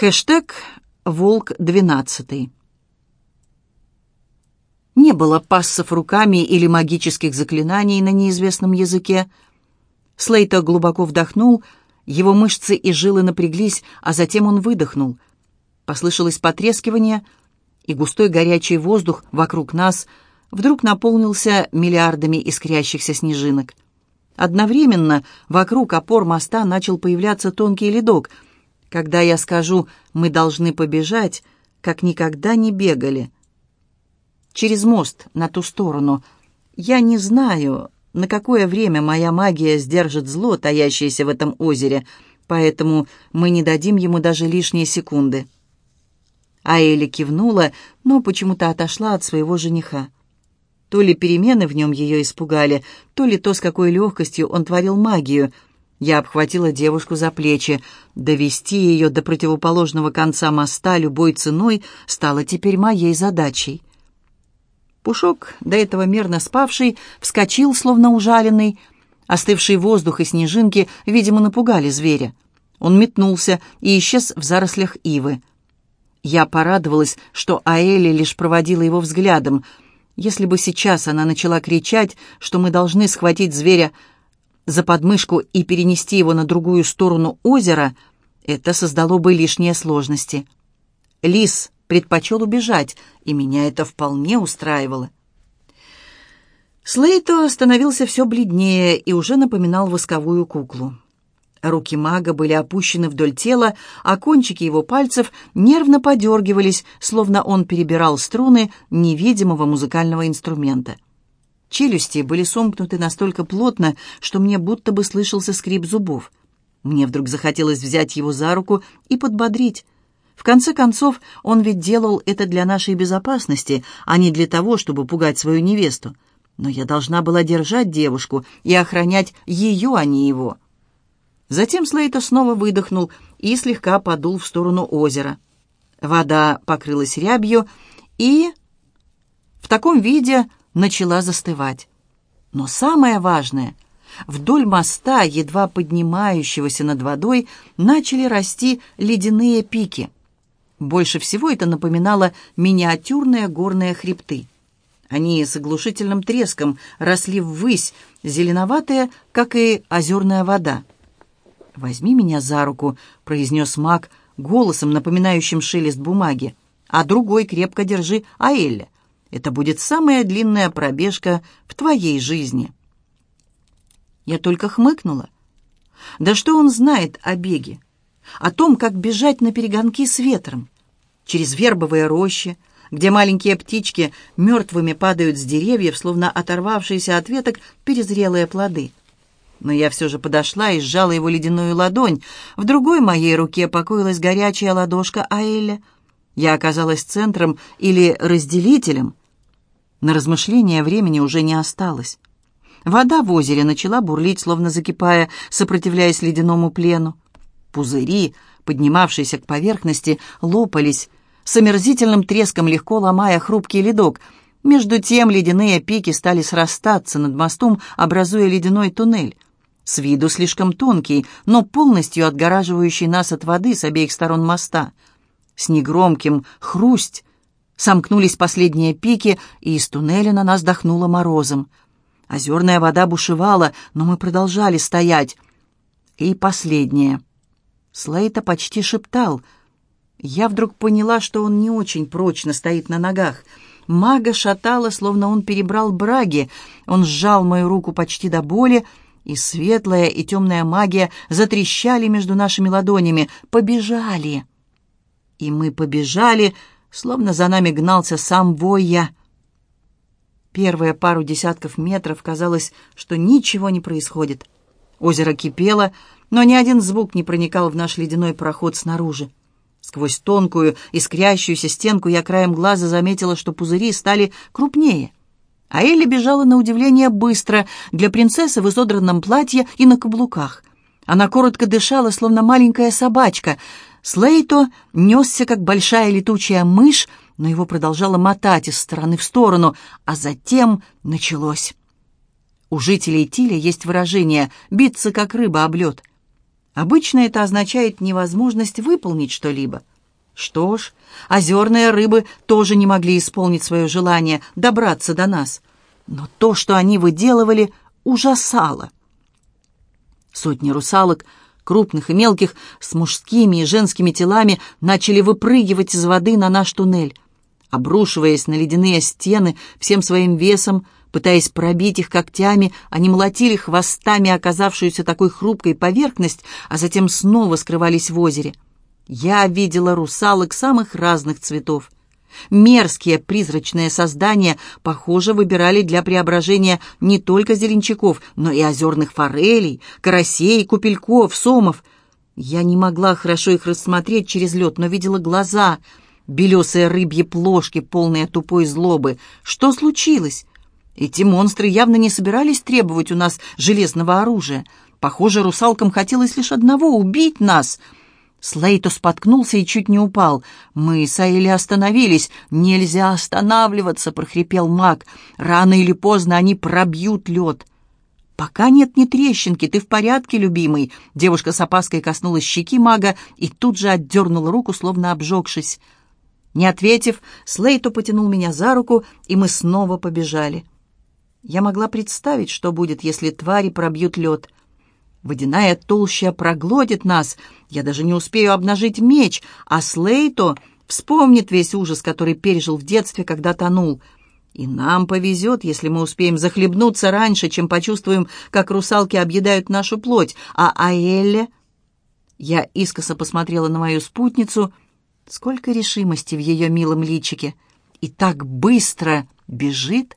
Хэштег «Волк-12». Не было пассов руками или магических заклинаний на неизвестном языке. Слейта глубоко вдохнул, его мышцы и жилы напряглись, а затем он выдохнул. Послышалось потрескивание, и густой горячий воздух вокруг нас вдруг наполнился миллиардами искрящихся снежинок. Одновременно вокруг опор моста начал появляться тонкий ледок — когда я скажу «мы должны побежать», как никогда не бегали. Через мост, на ту сторону. Я не знаю, на какое время моя магия сдержит зло, таящееся в этом озере, поэтому мы не дадим ему даже лишние секунды. А Элли кивнула, но почему-то отошла от своего жениха. То ли перемены в нем ее испугали, то ли то, с какой легкостью он творил магию — я обхватила девушку за плечи. Довести ее до противоположного конца моста любой ценой стало теперь моей задачей. Пушок, до этого мирно спавший, вскочил, словно ужаленный. Остывший воздух и снежинки, видимо, напугали зверя. Он метнулся и исчез в зарослях ивы. Я порадовалась, что Аэли лишь проводила его взглядом. Если бы сейчас она начала кричать, что мы должны схватить зверя за подмышку и перенести его на другую сторону озера, это создало бы лишние сложности. Лис предпочел убежать, и меня это вполне устраивало. Слейто становился все бледнее и уже напоминал восковую куклу. Руки мага были опущены вдоль тела, а кончики его пальцев нервно подергивались, словно он перебирал струны невидимого музыкального инструмента. Челюсти были сомкнуты настолько плотно, что мне будто бы слышался скрип зубов. Мне вдруг захотелось взять его за руку и подбодрить. В конце концов, он ведь делал это для нашей безопасности, а не для того, чтобы пугать свою невесту. Но я должна была держать девушку и охранять ее, а не его. Затем Слейта снова выдохнул и слегка подул в сторону озера. Вода покрылась рябью, и в таком виде начала застывать. Но самое важное, вдоль моста, едва поднимающегося над водой, начали расти ледяные пики. Больше всего это напоминало миниатюрные горные хребты. Они с оглушительным треском росли ввысь, зеленоватые, как и озерная вода. «Возьми меня за руку», — произнес маг голосом, напоминающим шелест бумаги, «а другой крепко держи Аэлля. Это будет самая длинная пробежка в твоей жизни». Я только хмыкнула. Да что он знает о беге? О том, как бежать на перегонки с ветром? Через вербовые рощи, где маленькие птички мертвыми падают с деревьев, словно оторвавшиеся от веток перезрелые плоды. Но я все же подошла и сжала его ледяную ладонь. В другой моей руке покоилась горячая ладошка Аэля. Я оказалась центром или разделителем на размышления времени уже не осталось. Вода в озере начала бурлить, словно закипая, сопротивляясь ледяному плену. Пузыри, поднимавшиеся к поверхности, лопались, с омерзительным треском легко ломая хрупкий ледок. Между тем ледяные пики стали срастаться над мостом, образуя ледяной туннель. С виду слишком тонкий, но полностью отгораживающий нас от воды с обеих сторон моста. С негромким «хрусть» Сомкнулись последние пики, и из туннеля на нас дохнуло морозом. Озерная вода бушевала, но мы продолжали стоять. И последнее. Слейта почти шептал. Я вдруг поняла, что он не очень прочно стоит на ногах. Мага шатала, словно он перебрал браги. Он сжал мою руку почти до боли, и светлая и темная магия затрещали между нашими ладонями. «Побежали!» И мы побежали, — словно за нами гнался сам Войя. Первые пару десятков метров казалось, что ничего не происходит. Озеро кипело, но ни один звук не проникал в наш ледяной проход снаружи. Сквозь тонкую, искрящуюся стенку я краем глаза заметила, что пузыри стали крупнее. А Элли бежала на удивление быстро, для принцессы в изодранном платье и на каблуках. Она коротко дышала, словно маленькая собачка — Слейто несся, как большая летучая мышь, но его продолжало мотать из стороны в сторону, а затем началось. У жителей Тиля есть выражение «биться, как рыба об лед». Обычно это означает невозможность выполнить что-либо. Что ж, озерные рыбы тоже не могли исполнить свое желание добраться до нас. Но то, что они выделывали, ужасало. Сотни русалок, крупных и мелких, с мужскими и женскими телами, начали выпрыгивать из воды на наш туннель. Обрушиваясь на ледяные стены всем своим весом, Пытаясь пробить их когтями, они молотили хвостами оказавшуюся такой хрупкой поверхность, а затем снова скрывались в озере. Я видела русалок самых разных цветов. Мерзкие призрачные создания, похоже, выбирали для преображения не только зеленчаков, но и озерных форелей, карасей, купельков, сомов. Я не могла хорошо их рассмотреть через лед, но видела глаза, белесые рыбьи плошки, полные тупой злобы. Что случилось? Эти монстры явно не собирались требовать у нас железного оружия. Похоже, русалкам хотелось лишь одного — убить нас. Слейто споткнулся и чуть не упал. Мы с Аэли остановились. «Нельзя останавливаться!» — прохрипел маг. «Рано или поздно они пробьют лед». «Пока нет ни трещинки, ты в порядке, любимый?» Девушка с опаской коснулась щеки мага и тут же отдернула руку, словно обжегшись. Не ответив, Слейто потянул меня за руку, и мы снова побежали. Я могла представить, что будет, если твари пробьют лед. Водяная толща проглотит нас. Я даже не успею обнажить меч, а Слейто вспомнит весь ужас, который пережил в детстве, когда тонул. И нам повезет, если мы успеем захлебнуться раньше, чем почувствуем, как русалки объедают нашу плоть. А Аэлле... Я искоса посмотрела на мою спутницу. Сколько решимости в ее милом личике. И так быстро бежит.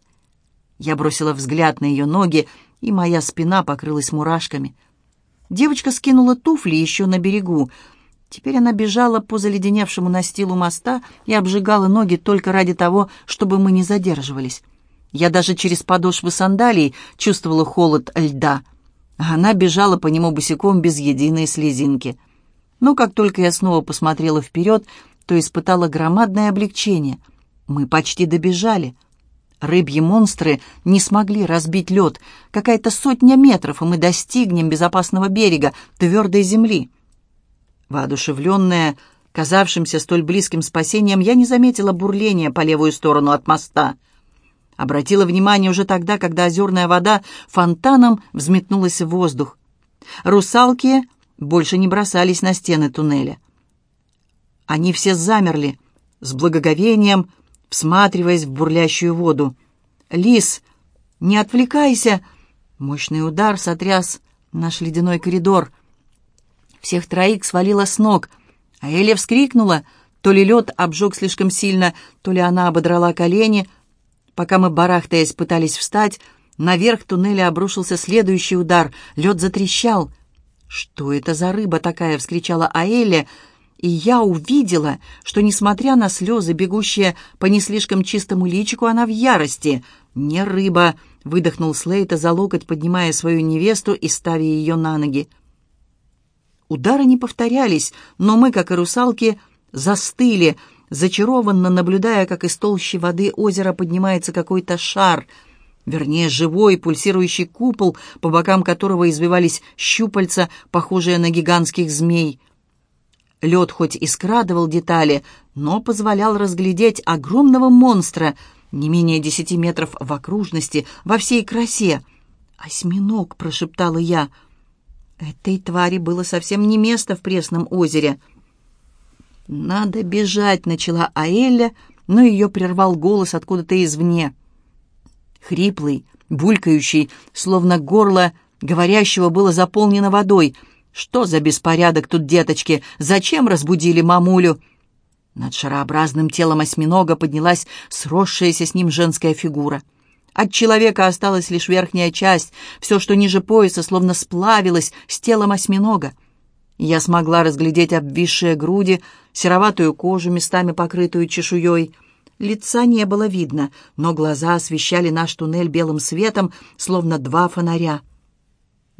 Я бросила взгляд на ее ноги, и моя спина покрылась мурашками. Девочка скинула туфли еще на берегу. Теперь она бежала по заледеневшему настилу моста и обжигала ноги только ради того, чтобы мы не задерживались. Я даже через подошвы сандалий чувствовала холод льда. Она бежала по нему босиком без единой слезинки. Но как только я снова посмотрела вперед, то испытала громадное облегчение. Мы почти добежали — Рыбьи монстры не смогли разбить лед. Какая-то сотня метров, и мы достигнем безопасного берега, твердой земли. Воодушевленная, казавшимся столь близким спасением, я не заметила бурления по левую сторону от моста. Обратила внимание уже тогда, когда озерная вода фонтаном взметнулась в воздух. Русалки больше не бросались на стены туннеля. Они все замерли, с благоговением, всматриваясь в бурлящую воду. «Лис, не отвлекайся!» Мощный удар сотряс наш ледяной коридор. Всех троих свалило с ног, а Эля вскрикнула. То ли лед обжег слишком сильно, то ли она ободрала колени. Пока мы, барахтаясь, пытались встать, наверх туннеля обрушился следующий удар. Лед затрещал. «Что это за рыба такая?» — вскричала Аэля — и я увидела, что, несмотря на слезы, бегущие по не слишком чистому личику, она в ярости. «Не рыба!» — выдохнул Слейта за локоть, поднимая свою невесту и ставя ее на ноги. Удары не повторялись, но мы, как и русалки, застыли, зачарованно наблюдая, как из толщи воды озера поднимается какой-то шар, вернее, живой пульсирующий купол, по бокам которого извивались щупальца, похожие на гигантских змей — Лед хоть и скрадывал детали, но позволял разглядеть огромного монстра, не менее десяти метров в окружности, во всей красе. «Осьминог!» — прошептала я. Этой твари было совсем не место в пресном озере. «Надо бежать!» — начала Аэля, но ее прервал голос откуда-то извне. Хриплый, булькающий, словно горло говорящего было заполнено водой — «Что за беспорядок тут, деточки? Зачем разбудили мамулю?» Над шарообразным телом осьминога поднялась сросшаяся с ним женская фигура. От человека осталась лишь верхняя часть, все, что ниже пояса, словно сплавилось с телом осьминога. Я смогла разглядеть обвисшие груди, сероватую кожу, местами покрытую чешуей. Лица не было видно, но глаза освещали наш туннель белым светом, словно два фонаря.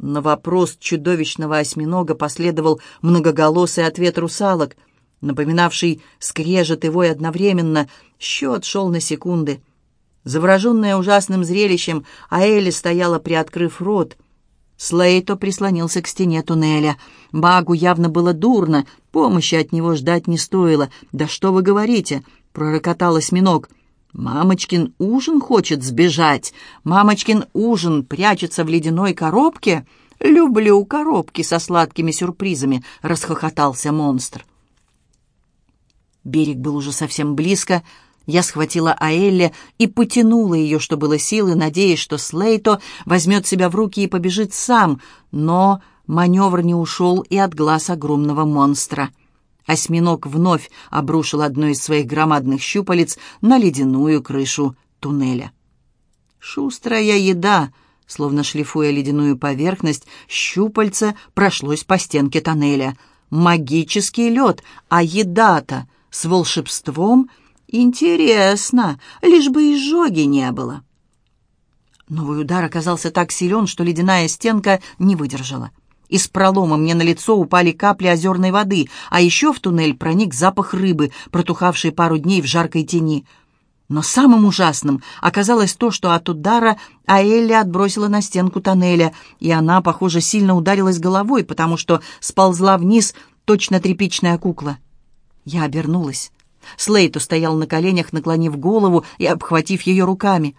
На вопрос чудовищного осьминога последовал многоголосый ответ русалок, напоминавший скрежет и вой одновременно. Счет шел на секунды. Завороженная ужасным зрелищем, Аэли стояла, приоткрыв рот. Слейто прислонился к стене туннеля. Магу явно было дурно, помощи от него ждать не стоило. «Да что вы говорите?» — пророкотал осьминог. «Мамочкин ужин хочет сбежать. Мамочкин ужин прячется в ледяной коробке. Люблю коробки со сладкими сюрпризами», — расхохотался монстр. Берег был уже совсем близко, — я схватила Аэлле и потянула ее, что было силы, надеясь, что Слейто возьмет себя в руки и побежит сам, но маневр не ушел и от глаз огромного монстра. Осьминог вновь обрушил одно из своих громадных щупалец на ледяную крышу туннеля. «Шустрая еда!» Словно шлифуя ледяную поверхность, щупальца прошлось по стенке тоннеля. «Магический лед, а еда-то с волшебством — Интересно, лишь бы изжоги не было. Новый удар оказался так силен, что ледяная стенка не выдержала. Из пролома мне на лицо упали капли озерной воды, а еще в туннель проник запах рыбы, протухавшей пару дней в жаркой тени. Но самым ужасным оказалось то, что от удара Аэлли отбросила на стенку тоннеля, и она, похоже, сильно ударилась головой, потому что сползла вниз точно тряпичная кукла. Я обернулась. Слейт стоял на коленях, наклонив голову и обхватив ее руками.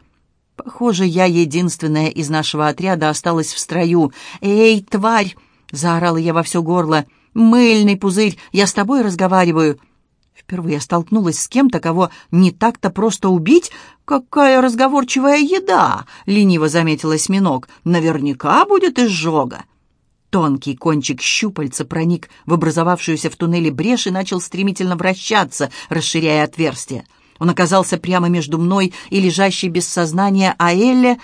Похоже, я единственная из нашего отряда осталась в строю. «Эй, тварь!» — заорала я во все горло. «Мыльный пузырь! Я с тобой разговариваю!» Впервые я столкнулась с кем-то, кого не так-то просто убить. «Какая разговорчивая еда!» — лениво заметила осьминог. «Наверняка будет изжога!» Тонкий кончик щупальца проник в образовавшуюся в туннеле брешь и начал стремительно вращаться, расширяя отверстие. Он оказался прямо между мной и лежащей без сознания Аэлле.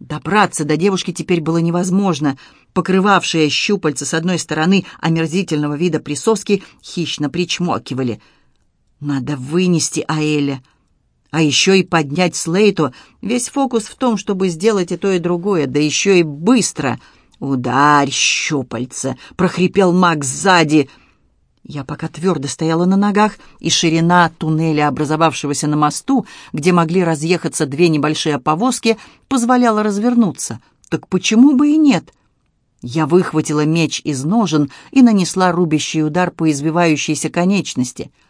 Добраться до девушки теперь было невозможно. Покрывавшие щупальца с одной стороны омерзительного вида присоски хищно причмокивали. «Надо вынести Аэлле!» А еще и поднять Слейту. Весь фокус в том, чтобы сделать и то, и другое, да еще и быстро — «Ударь, щупальца!» — прохрипел маг сзади. Я пока твердо стояла на ногах, и ширина туннеля, образовавшегося на мосту, где могли разъехаться две небольшие повозки, позволяла развернуться. Так почему бы и нет? Я выхватила меч из ножен и нанесла рубящий удар по извивающейся конечности —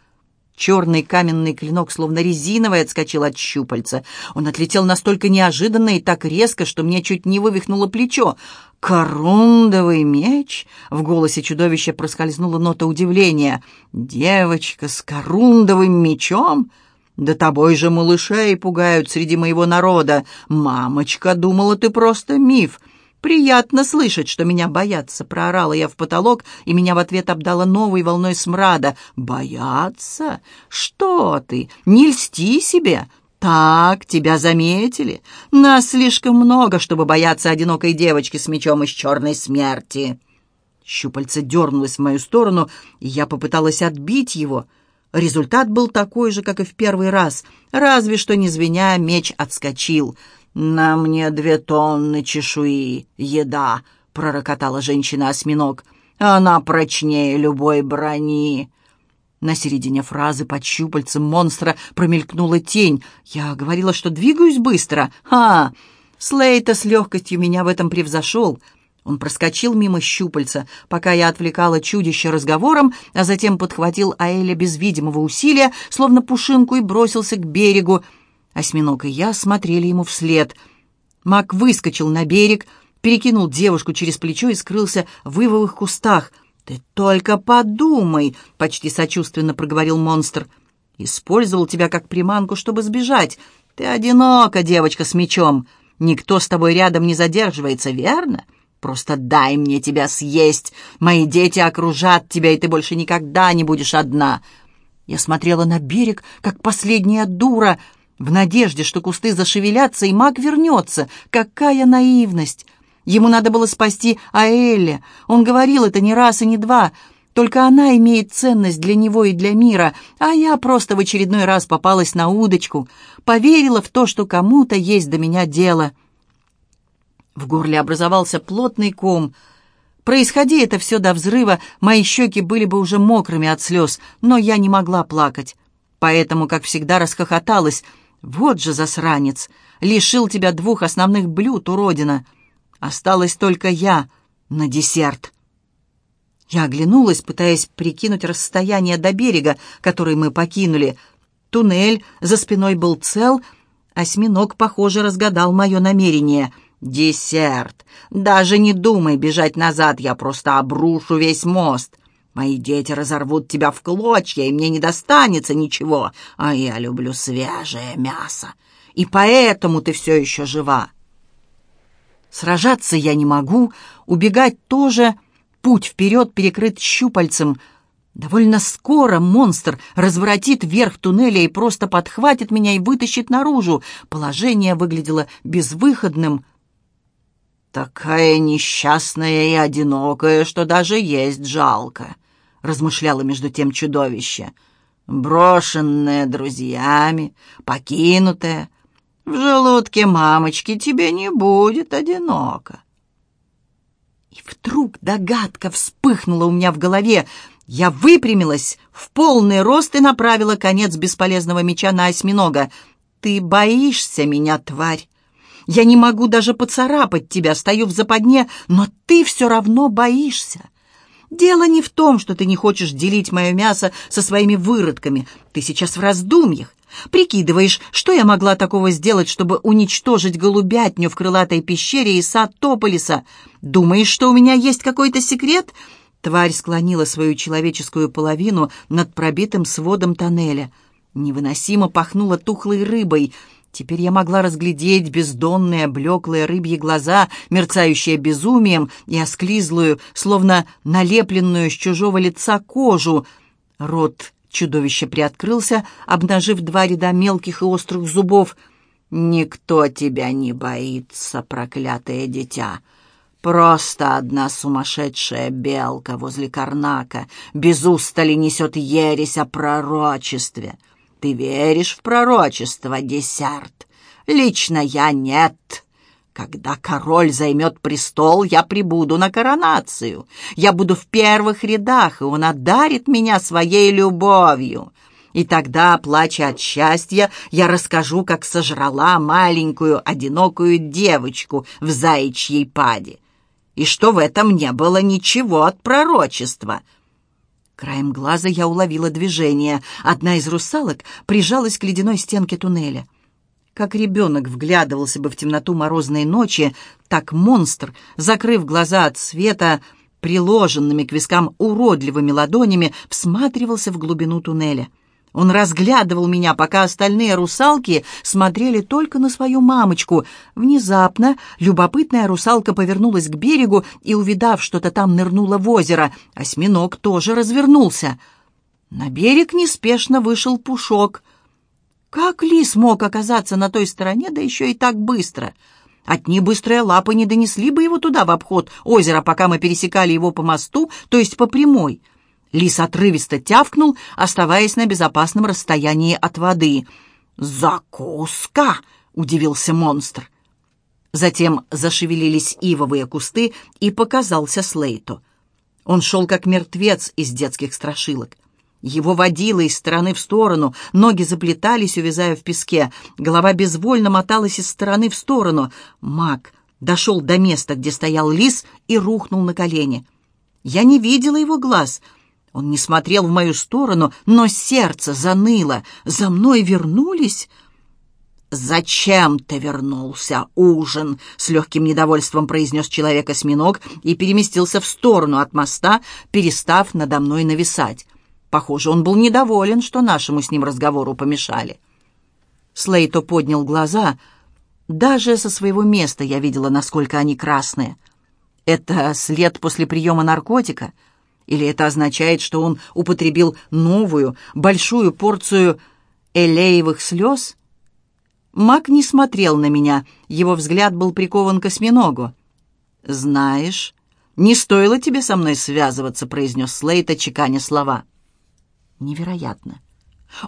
Черный каменный клинок, словно резиновый, отскочил от щупальца. Он отлетел настолько неожиданно и так резко, что мне чуть не вывихнуло плечо. «Корундовый меч?» — в голосе чудовища проскользнула нота удивления. «Девочка с корундовым мечом?» «Да тобой же малышей пугают среди моего народа. Мамочка думала, ты просто миф. «Приятно слышать, что меня боятся», — проорала я в потолок, и меня в ответ обдала новой волной смрада. «Боятся? Что ты? Не льсти себе!» «Так, тебя заметили. Нас слишком много, чтобы бояться одинокой девочки с мечом из черной смерти». Щупальце дернулось в мою сторону, и я попыталась отбить его. Результат был такой же, как и в первый раз, разве что, не звеня, меч отскочил — «На мне две тонны чешуи, еда», — пророкотала женщина-осьминог. «Она прочнее любой брони». На середине фразы под щупальцем монстра промелькнула тень. Я говорила, что двигаюсь быстро. «Ха!» Слейта с легкостью меня в этом превзошел. Он проскочил мимо щупальца, пока я отвлекала чудище разговором, а затем подхватил Аэля без видимого усилия, словно пушинку, и бросился к берегу. Осьминог и я смотрели ему вслед. Мак выскочил на берег, перекинул девушку через плечо и скрылся в ивовых кустах. «Ты только подумай!» — почти сочувственно проговорил монстр. «Использовал тебя как приманку, чтобы сбежать. Ты одинока, девочка с мечом. Никто с тобой рядом не задерживается, верно?» Просто дай мне тебя съесть. Мои дети окружат тебя, и ты больше никогда не будешь одна. Я смотрела на берег, как последняя дура, в надежде, что кусты зашевелятся, и маг вернется. Какая наивность! Ему надо было спасти Аэлли. Он говорил это не раз и не два. Только она имеет ценность для него и для мира, а я просто в очередной раз попалась на удочку, поверила в то, что кому-то есть до меня дело. В горле образовался плотный ком. Происходи это все до взрыва, мои щеки были бы уже мокрыми от слез, но я не могла плакать. Поэтому, как всегда, расхохоталась — вот же засранец! Лишил тебя двух основных блюд, уродина! Осталась только я, на десерт. Я оглянулась, пытаясь прикинуть расстояние до берега, который мы покинули. Туннель за спиной был цел, осьминог, похоже, разгадал мое намерение. «Десерт! Даже не думай бежать назад, я просто обрушу весь мост. Мои дети разорвут тебя в клочья, и мне не достанется ничего, а я люблю свежее мясо. И поэтому ты все еще жива». Сражаться я не могу, убегать тоже. Путь вперед перекрыт щупальцем. Довольно скоро монстр разворотит верх туннеля и просто подхватит меня и вытащит наружу. Положение выглядело безвыходным. «Такая несчастная и одинокая, что даже есть жалко», — размышляло между тем чудовище. «Брошенная друзьями, покинутая, в желудке мамочки тебе не будет одиноко. И вдруг догадка вспыхнула у меня в голове. Я выпрямилась в полный рост и направила конец бесполезного меча на осьминога. «Ты боишься меня, тварь! Я не могу даже поцарапать тебя, стою в западне, но ты все равно боишься!» Дело не в том, что ты не хочешь делить мое мясо со своими выродками. Ты сейчас в раздумьях. Прикидываешь, что я могла такого сделать, чтобы уничтожить голубятню в крылатой пещере и сад Тополиса? Думаешь, что у меня есть какой-то секрет?» Тварь склонила свою человеческую половину над пробитым сводом тоннеля. Невыносимо пахнуло тухлой рыбой. Теперь я могла разглядеть бездонные, блеклые рыбьи глаза, мерцающие безумием, и осклизлую, словно налепленную с чужого лица кожу. Рот Чудовище приоткрылся, обнажив два ряда мелких и острых зубов. «Никто тебя не боится, проклятое дитя!» Просто одна сумасшедшая белка возле Карнака без устали несет ересь о пророчестве. Ты веришь в пророчество, десерт? Лично я нет. Когда король займет престол, я прибуду на коронацию. Я буду в первых рядах, и он одарит меня своей любовью. И тогда, плача от счастья, я расскажу, как сожрала маленькую одинокую девочку в заячьей паде. И что в этом не было ничего от пророчества. Краем глаза я уловила движение. Одна из русалок прижалась к ледяной стенке туннеля. Как ребенок вглядывался бы в темноту морозной ночи, так монстр, закрыв глаза от света, приложенными к вискам уродливыми ладонями, всматривался в глубину туннеля. Он разглядывал меня, пока остальные русалки смотрели только на свою мамочку. Внезапно любопытная русалка повернулась к берегу и, увидав что-то там, нырнула в озеро. Осьминог тоже развернулся. На берег неспешно вышел Пушок — как лис мог оказаться на той стороне, да еще и так быстро? Одни быстрые лапы не донесли бы его туда, в обход озера, пока мы пересекали его по мосту, то есть по прямой. Лис отрывисто тявкнул, оставаясь на безопасном расстоянии от воды. «Закуска!» — удивился монстр. Затем зашевелились ивовые кусты, и показался Слейто. Он шел как мертвец из детских страшилок. Его водило из стороны в сторону, ноги заплетались, увязая в песке, голова безвольно моталась из стороны в сторону. Маг дошел до места, где стоял лис, и рухнул на колени. Я не видела его глаз. Он не смотрел в мою сторону, но сердце заныло. За мной вернулись... «Зачем ты вернулся, ужин?» — с легким недовольством произнес человек-осьминог и переместился в сторону от моста, перестав надо мной нависать. Похоже, он был недоволен, что нашему с ним разговору помешали. Слейто поднял глаза. Даже со своего места я видела, насколько они красные. Это след после приема наркотика? Или это означает, что он употребил новую, большую порцию элеевых слез? Мак не смотрел на меня, его взгляд был прикован к осьминогу. «Знаешь, не стоило тебе со мной связываться», — произнес Слейта, чеканя слова. Невероятно.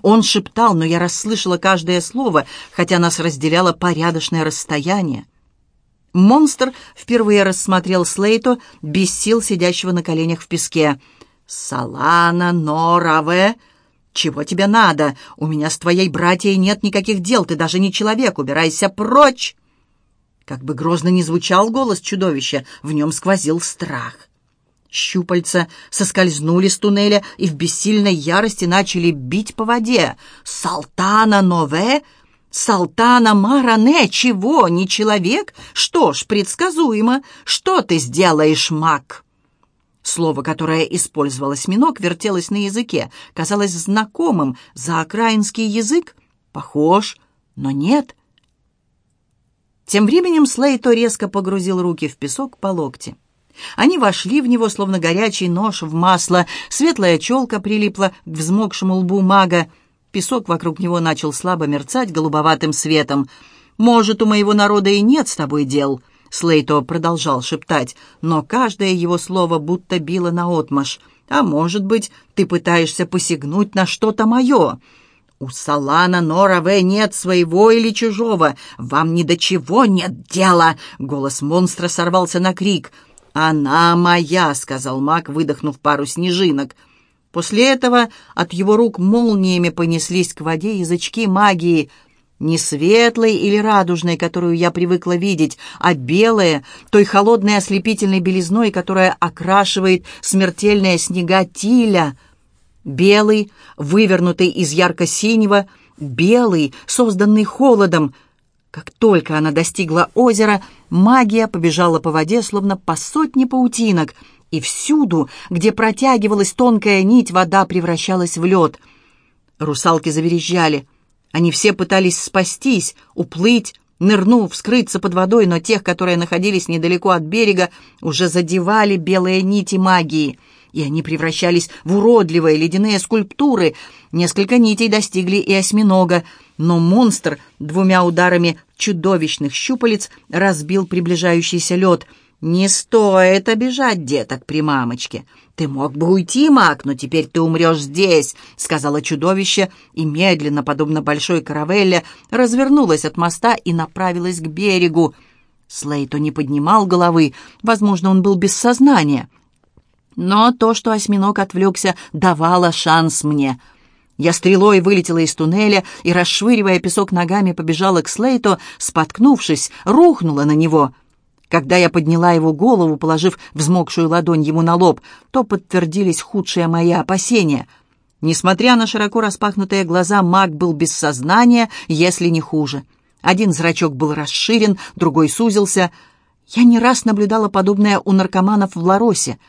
Он шептал, но я расслышала каждое слово, хотя нас разделяло порядочное расстояние. Монстр впервые рассмотрел Слейто, без сил сидящего на коленях в песке. «Салана Нораве! Чего тебе надо? У меня с твоей братьей нет никаких дел, ты даже не человек, убирайся прочь!» Как бы грозно ни звучал голос чудовища, в нем сквозил страх. Щупальца соскользнули с туннеля и в бессильной ярости начали бить по воде. «Салтана Нове! Салтана Маране! Чего, не человек? Что ж, предсказуемо. Что ты сделаешь, маг?» Слово, которое использовал осьминог, вертелось на языке, казалось знакомым. За окраинский язык? Похож, но нет. Тем временем Слейто резко погрузил руки в песок по локти. Они вошли в него, словно горячий нож в масло. Светлая челка прилипла к взмокшему лбу мага. Песок вокруг него начал слабо мерцать голубоватым светом. «Может, у моего народа и нет с тобой дел», — Слейто продолжал шептать, но каждое его слово будто било наотмашь. «А может быть, ты пытаешься посягнуть на что-то мое?» «У Салана Нораве нет своего или чужого. Вам ни до чего нет дела!» Голос монстра сорвался на крик. «Она моя!» — сказал маг, выдохнув пару снежинок. После этого от его рук молниями понеслись к воде язычки магии — не светлой или радужной, которую я привыкла видеть, а белая, той холодной ослепительной белизной, которая окрашивает смертельные снега Тиля. Белый, вывернутый из ярко-синего, белый, созданный холодом. Как только она достигла озера, магия побежала по воде, словно по сотне паутинок, и всюду, где протягивалась тонкая нить, вода превращалась в лед. Русалки заверещали — они все пытались спастись, уплыть, нырнув, скрыться под водой, но тех, которые находились недалеко от берега, уже задевали белые нити магии, и они превращались в уродливые ледяные скульптуры. Несколько нитей достигли и осьминога, но монстр двумя ударами чудовищных щупалец разбил приближающийся лед. «Не стоит обижать деток при мамочке. «Ты мог бы уйти, маг, но теперь ты умрешь здесь», — сказала чудовище, и медленно, подобно большой каравелле, развернулась от моста и направилась к берегу. Слейто не поднимал головы, возможно, он был без сознания. Но то, что осьминог отвлекся, давало шанс мне. Я стрелой вылетела из туннеля и, расшвыривая песок ногами, побежала к Слейту, споткнувшись, рухнула на него — когда я подняла его голову, положив взмокшую ладонь ему на лоб, то подтвердились худшие мои опасения. Несмотря на широко распахнутые глаза, маг был без сознания, если не хуже. Один зрачок был расширен, другой сузился. Я не раз наблюдала подобное у наркоманов в Ларосе.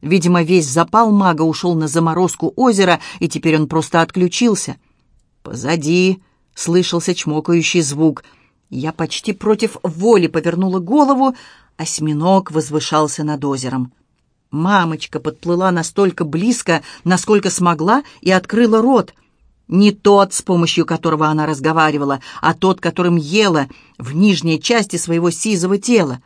Видимо, весь запал мага ушел на заморозку озера, и теперь он просто отключился. Позади слышался чмокающий звук — я почти против воли повернула голову, осьминог возвышался над озером. Мамочка подплыла настолько близко, насколько смогла, и открыла рот. Не тот, с помощью которого она разговаривала, а тот, которым ела в нижней части своего сизого тела.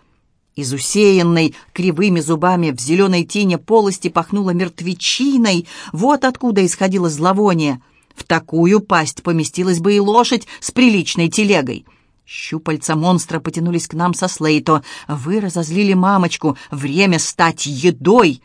Из усеянной кривыми зубами в зеленой тине полости пахнуло мертвечиной. Вот откуда исходило зловоние. В такую пасть поместилась бы и лошадь с приличной телегой. Щупальца монстра потянулись к нам со Слейто. «Вы разозлили мамочку! Время стать едой!»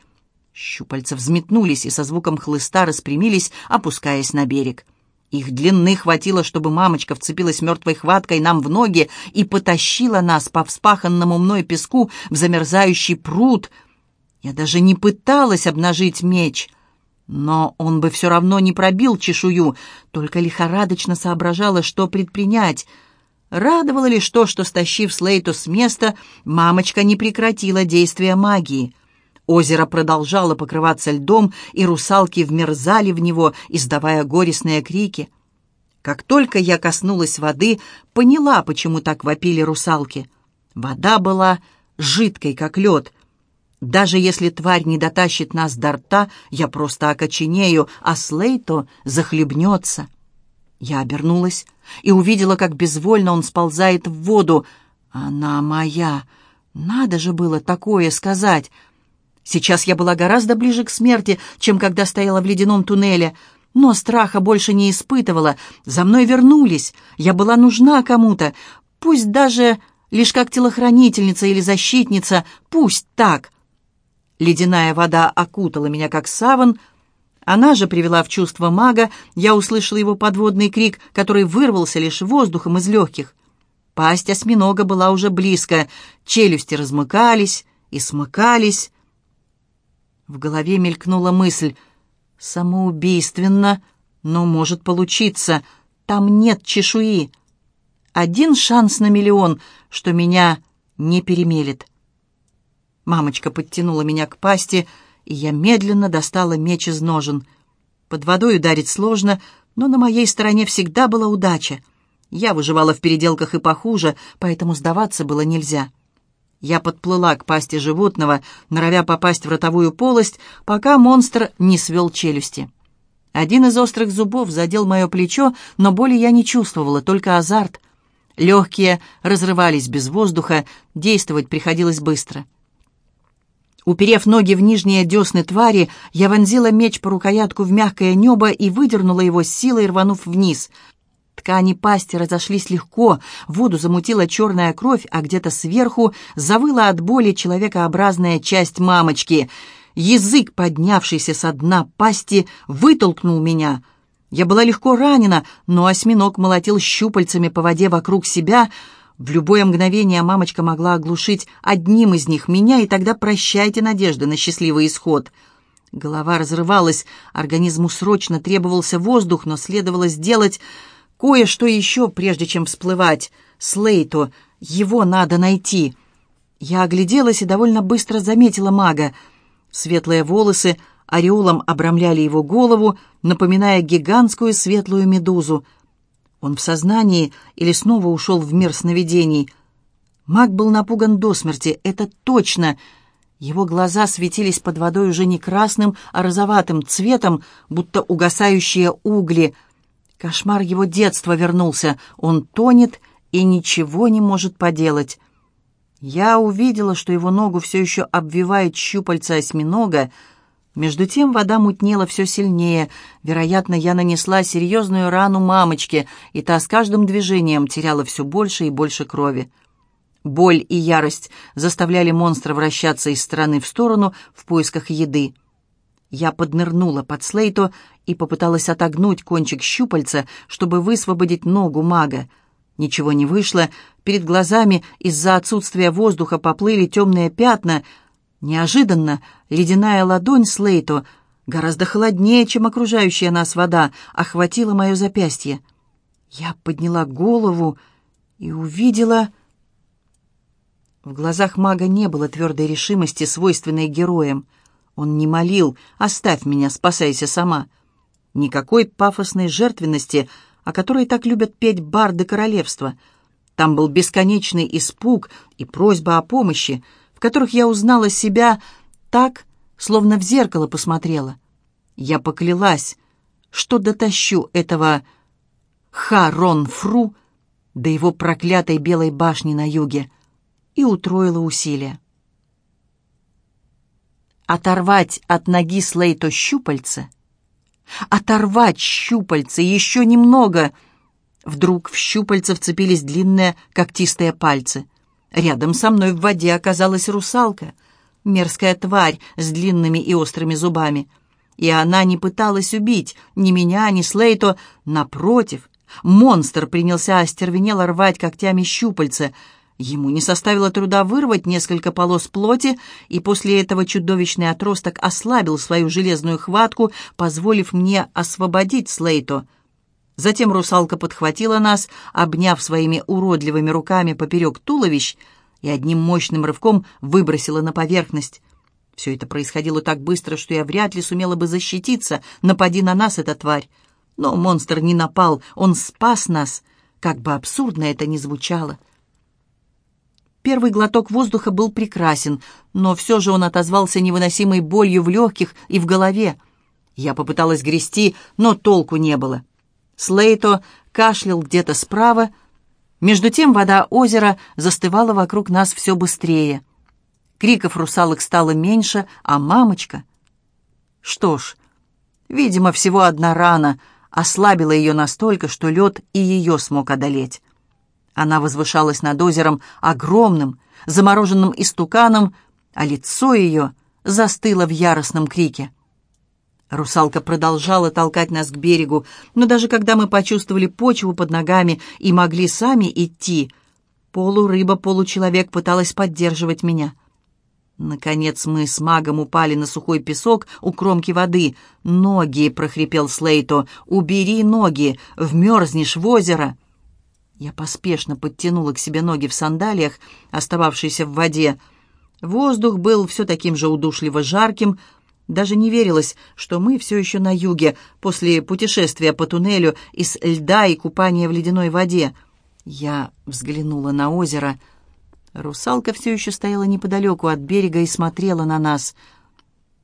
Щупальца взметнулись и со звуком хлыста распрямились, опускаясь на берег. Их длины хватило, чтобы мамочка вцепилась мертвой хваткой нам в ноги и потащила нас по вспаханному мной песку в замерзающий пруд. Я даже не пыталась обнажить меч, но он бы все равно не пробил чешую, только лихорадочно соображала, что предпринять — Радовало лишь то, что, стащив Слейту с места, мамочка не прекратила действия магии. Озеро продолжало покрываться льдом, и русалки вмерзали в него, издавая горестные крики. Как только я коснулась воды, поняла, почему так вопили русалки. Вода была жидкой, как лед. Даже если тварь не дотащит нас до рта, я просто окоченею, а Слейто захлебнется. Я обернулась и увидела, как безвольно он сползает в воду. «Она моя! Надо же было такое сказать!» Сейчас я была гораздо ближе к смерти, чем когда стояла в ледяном туннеле, но страха больше не испытывала. За мной вернулись, я была нужна кому-то, пусть даже лишь как телохранительница или защитница, пусть так. Ледяная вода окутала меня, как саван, она же привела в чувство мага, я услышала его подводный крик, который вырвался лишь воздухом из легких. Пасть осьминога была уже близко, челюсти размыкались и смыкались. В голове мелькнула мысль «Самоубийственно, но может получиться. Там нет чешуи. Один шанс на миллион, что меня не перемелет». Мамочка подтянула меня к пасти, и я медленно достала меч из ножен. Под водой ударить сложно, но на моей стороне всегда была удача — я выживала в переделках и похуже, поэтому сдаваться было нельзя. Я подплыла к пасти животного, норовя попасть в ротовую полость, пока монстр не свел челюсти. Один из острых зубов задел мое плечо, но боли я не чувствовала, только азарт. Легкие разрывались без воздуха, действовать приходилось быстро. Уперев ноги в нижние десны твари, я вонзила меч по рукоятку в мягкое небо и выдернула его силой, рванув вниз — Ткани пасти разошлись легко, воду замутила черная кровь, а где-то сверху завыла от боли человекообразная часть мамочки. Язык, поднявшийся со дна пасти, вытолкнул меня. Я была легко ранена, но осьминог молотил щупальцами по воде вокруг себя. В любое мгновение мамочка могла оглушить одним из них меня, и тогда прощайте надежды на счастливый исход. Голова разрывалась, организму срочно требовался воздух, но следовало сделать Кое-что еще, прежде чем всплывать. Слейту. Его надо найти. Я огляделась и довольно быстро заметила мага. Светлые волосы ореолом обрамляли его голову, напоминая гигантскую светлую медузу. Он в сознании или снова ушел в мир сновидений. Маг был напуган до смерти, это точно. Его глаза светились под водой уже не красным, а розоватым цветом, будто угасающие угли — Кошмар его детства вернулся. Он тонет и ничего не может поделать. Я увидела, что его ногу все еще обвивает щупальца осьминога. Между тем вода мутнела все сильнее. Вероятно, я нанесла серьезную рану мамочке, и та с каждым движением теряла все больше и больше крови. Боль и ярость заставляли монстра вращаться из стороны в сторону в поисках еды. Я поднырнула под Слейту и попыталась отогнуть кончик щупальца, чтобы высвободить ногу мага. Ничего не вышло, перед глазами из-за отсутствия воздуха поплыли темные пятна. Неожиданно ледяная ладонь Слейту, гораздо холоднее, чем окружающая нас вода, охватила мое запястье. Я подняла голову и увидела... В глазах мага не было твердой решимости, свойственной героям. Он не молил «Оставь меня, спасайся сама». Никакой пафосной жертвенности, о которой так любят петь барды королевства. Там был бесконечный испуг и просьба о помощи, в которых я узнала себя так, словно в зеркало посмотрела. Я поклялась, что дотащу этого Ха-Рон-Фру до его проклятой белой башни на юге и утроила усилия оторвать от ноги Слейто щупальце, оторвать щупальце еще немного. Вдруг в щупальце вцепились длинные когтистые пальцы. Рядом со мной в воде оказалась русалка, мерзкая тварь с длинными и острыми зубами. И она не пыталась убить ни меня, ни Слейто, напротив. Монстр принялся остервенело рвать когтями щупальце — Ему не составило труда вырвать несколько полос плоти, и после этого чудовищный отросток ослабил свою железную хватку, позволив мне освободить Слейто. Затем русалка подхватила нас, обняв своими уродливыми руками поперек туловищ, и одним мощным рывком выбросила на поверхность. Все это происходило так быстро, что я вряд ли сумела бы защититься, напади на нас эта тварь. Но монстр не напал, он спас нас, как бы абсурдно это ни звучало. Первый глоток воздуха был прекрасен, но все же он отозвался невыносимой болью в легких и в голове. Я попыталась грести, но толку не было. Слейто кашлял где-то справа. Между тем вода озера застывала вокруг нас все быстрее. Криков русалок стало меньше, а мамочка... Что ж, видимо, всего одна рана ослабила ее настолько, что лед и ее смог одолеть. Она возвышалась над озером огромным, замороженным истуканом, а лицо ее застыло в яростном крике. Русалка продолжала толкать нас к берегу, но даже когда мы почувствовали почву под ногами и могли сами идти, Полурыба-получеловек пыталась поддерживать меня. Наконец мы с магом упали на сухой песок у кромки воды. «Ноги!» — прохрипел Слейто. «Убери ноги! Вмерзнешь в озеро!» Я поспешно подтянула к себе ноги в сандалиях, остававшиеся в воде. Воздух был все таким же удушливо жарким. Даже не верилось, что мы все еще на юге, после путешествия по туннелю из льда и купания в ледяной воде. Я взглянула на озеро — Русалка все еще стояла неподалеку от берега и смотрела на нас.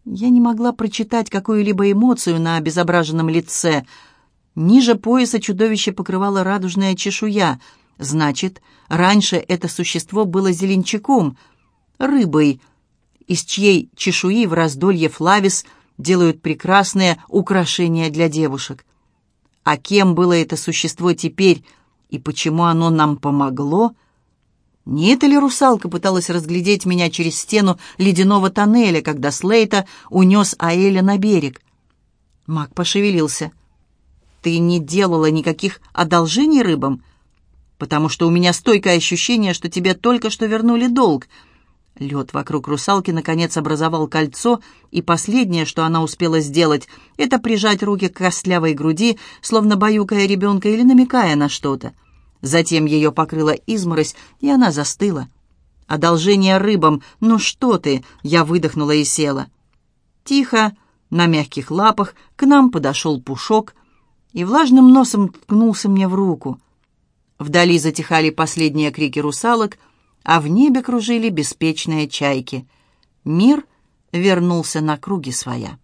Я не могла прочитать какую-либо эмоцию на обезображенном лице. Ниже пояса чудовище покрывало радужная чешуя. Значит, раньше это существо было зеленчаком, рыбой, из чьей чешуи в раздолье Флавис делают прекрасные украшения для девушек. А кем было это существо теперь и почему оно нам помогло — не это ли русалка пыталась разглядеть меня через стену ледяного тоннеля, когда Слейта унес Аэля на берег? Маг пошевелился. «Ты не делала никаких одолжений рыбам? Потому что у меня стойкое ощущение, что тебе только что вернули долг». Лед вокруг русалки наконец образовал кольцо, и последнее, что она успела сделать, это прижать руки к костлявой груди, словно баюкая ребенка или намекая на что-то. Затем ее покрыла изморозь, и она застыла. «Одолжение рыбам! Ну что ты!» Я выдохнула и села. Тихо, на мягких лапах, к нам подошел пушок и влажным носом ткнулся мне в руку. Вдали затихали последние крики русалок, а в небе кружили беспечные чайки. Мир вернулся на круги своя.